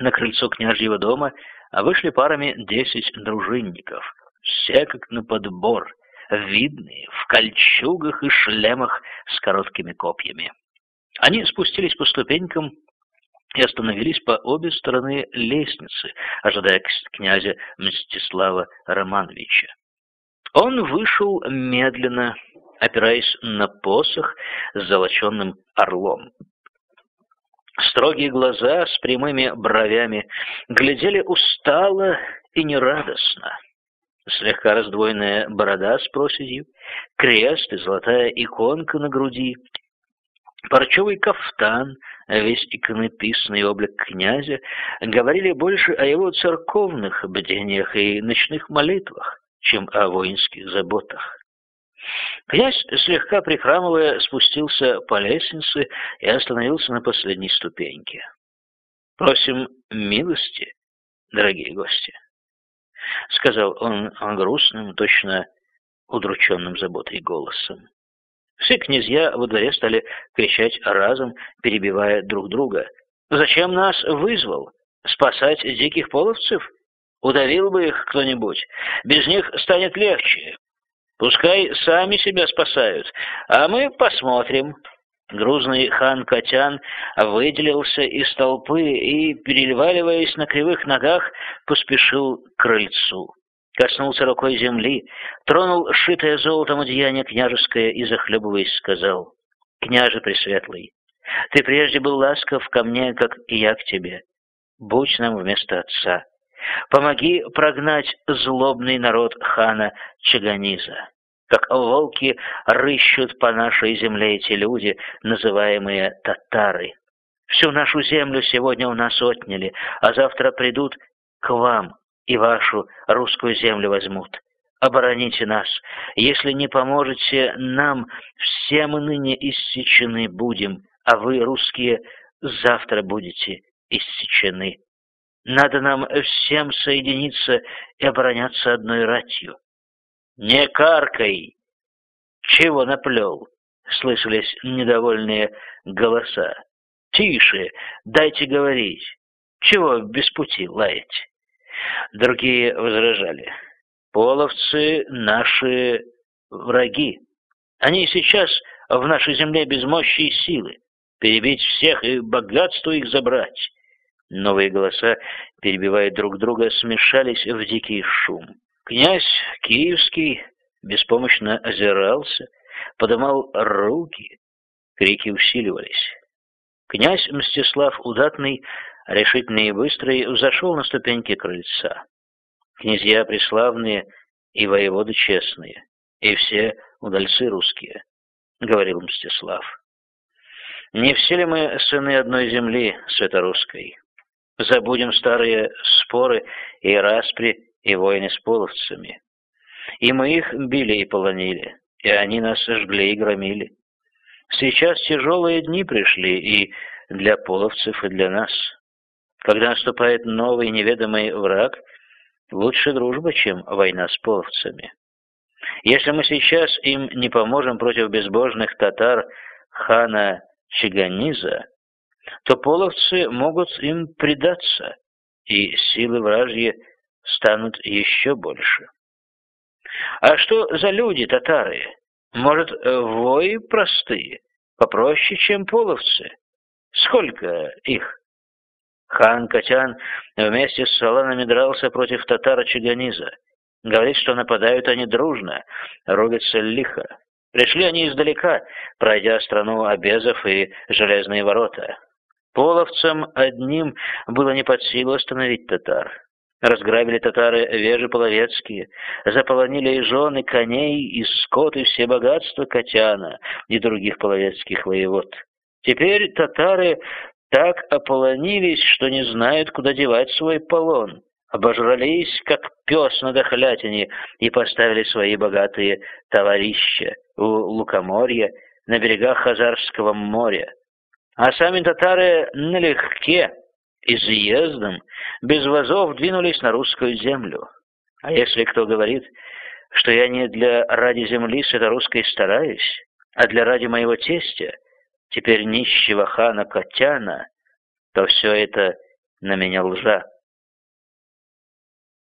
На крыльцо княжьего дома вышли парами десять дружинников, все как на подбор, видные, в кольчугах и шлемах с короткими копьями. Они спустились по ступенькам и остановились по обе стороны лестницы, ожидая князя Мстислава Романовича. Он вышел медленно, опираясь на посох с золоченным орлом. Строгие глаза с прямыми бровями глядели устало и нерадостно. Слегка раздвоенная борода с проседью, крест и золотая иконка на груди, парчевый кафтан, весь иконописный облик князя говорили больше о его церковных бдениях и ночных молитвах, чем о воинских заботах. Князь, слегка прихрамывая, спустился по лестнице и остановился на последней ступеньке. «Просим милости, дорогие гости», — сказал он грустным, точно удрученным заботой голосом. Все князья во дворе стали кричать разом, перебивая друг друга. «Зачем нас вызвал? Спасать диких половцев? Удавил бы их кто-нибудь. Без них станет легче. Пускай сами себя спасают, а мы посмотрим. Грузный хан Катян выделился из толпы и, переливаливаясь на кривых ногах, поспешил к крыльцу. Коснулся рукой земли, тронул шитое золотом одеяние княжеское и, захлебываясь, сказал, «Княже Пресветлый, ты прежде был ласков ко мне, как и я к тебе. Будь нам вместо отца. Помоги прогнать злобный народ хана Чаганиза. Как волки рыщут по нашей земле эти люди, называемые татары. Всю нашу землю сегодня у нас отняли, а завтра придут к вам и вашу русскую землю возьмут. Обороните нас. Если не поможете нам, все мы ныне иссечены будем, а вы, русские, завтра будете иссечены. Надо нам всем соединиться и обороняться одной ратью. «Не каркай! Чего наплел?» — слышались недовольные голоса. «Тише! Дайте говорить! Чего без пути лаять?» Другие возражали. «Половцы — наши враги. Они сейчас в нашей земле без мощи и силы. Перебить всех и богатство их забрать. Новые голоса, перебивая друг друга, смешались в дикий шум. Князь Киевский беспомощно озирался, подымал руки, крики усиливались. Князь Мстислав Удатный, решительный и быстрый, взошел на ступеньки крыльца. Князья преславные и воеводы честные, и все удальцы русские, — говорил Мстислав. Не все ли мы сыны одной земли, святорусской? Забудем старые споры и распри, и войны с половцами. И мы их били и полонили, и они нас жгли и громили. Сейчас тяжелые дни пришли и для половцев, и для нас. Когда наступает новый неведомый враг, лучше дружба, чем война с половцами. Если мы сейчас им не поможем против безбожных татар хана Чиганиза, то половцы могут им предаться, и силы вражьи станут еще больше. А что за люди татары? Может, вои простые, попроще, чем половцы? Сколько их? Хан Катян вместе с саланами дрался против татара Чаганиза. Говорит, что нападают они дружно, рубятся лихо. Пришли они издалека, пройдя страну обезов и железные ворота. Половцам одним было не под силу остановить татар. Разграбили татары вежи половецкие, заполонили и жены, коней, и скот, и все богатства Катяна и других половецких воевод. Теперь татары так ополонились, что не знают, куда девать свой полон. Обожрались, как пес на дохлятине, и поставили свои богатые товарища у Лукоморья на берегах Хазарского моря. А сами татары налегке, изъездом, без вазов двинулись на русскую землю. А если кто говорит, что я не для ради земли святорусской стараюсь, а для ради моего тестя, теперь нищего хана Котяна, то все это на меня лжа.